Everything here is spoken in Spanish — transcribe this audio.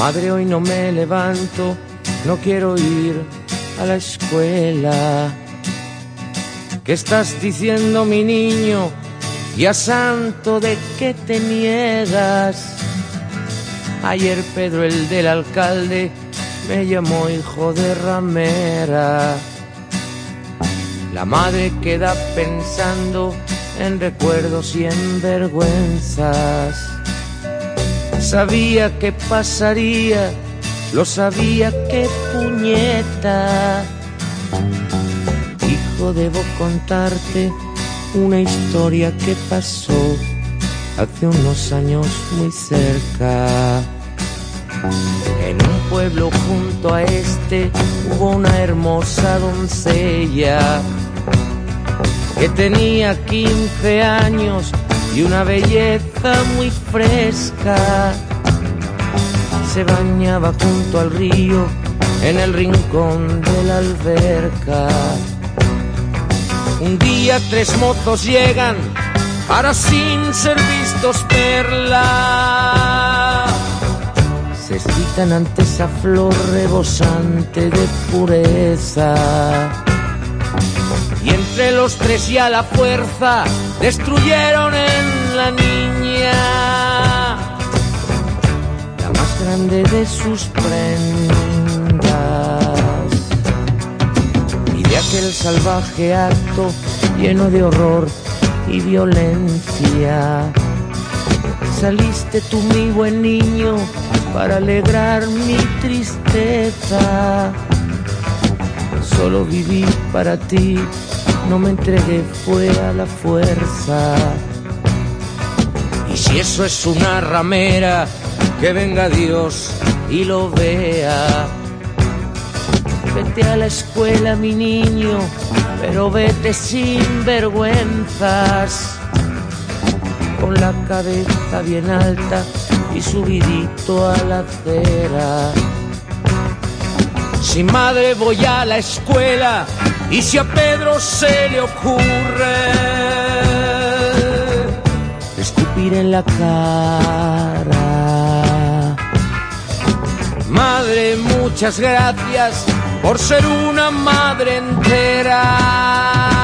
Madre, hoy no me levanto, no quiero ir a la escuela. ¿Qué estás diciendo, mi niño? Ya santo, ¿de qué te niegas? Ayer Pedro, el del alcalde, me llamó hijo de ramera. La madre queda pensando en recuerdos y en vergüenzas. Sabía que pasaría, lo sabía que puñeta. Hijo, debo contarte una historia que pasó hace unos años muy cerca. En un pueblo junto a este hubo una hermosa doncella que tenía 15 años y una belleza muy fresca. Se bañaba junto al río en el rincón de la alberca. Un día tres mozos llegan para sin ser vistos perla. Se excitan ante esa flor rebosante de pureza. Entre los tres y a la fuerza destruyeron en la niña la más grande de sus prendas. Y de aquel salvaje acto lleno de horror y violencia. Saliste tú, mi buen niño, para alegrar mi tristeza. Solo viví para ti, no me entregué, fue a la fuerza. Y si eso es una ramera, que venga Dios y lo vea. Vete a la escuela, mi niño, pero vete sin vergüenzas. Con la cabeza bien alta y subidito a la acera. Si madre voy a la escuela y si a Pedro se le ocurre escupir en la cara. Madre, muchas gracias por ser una madre entera.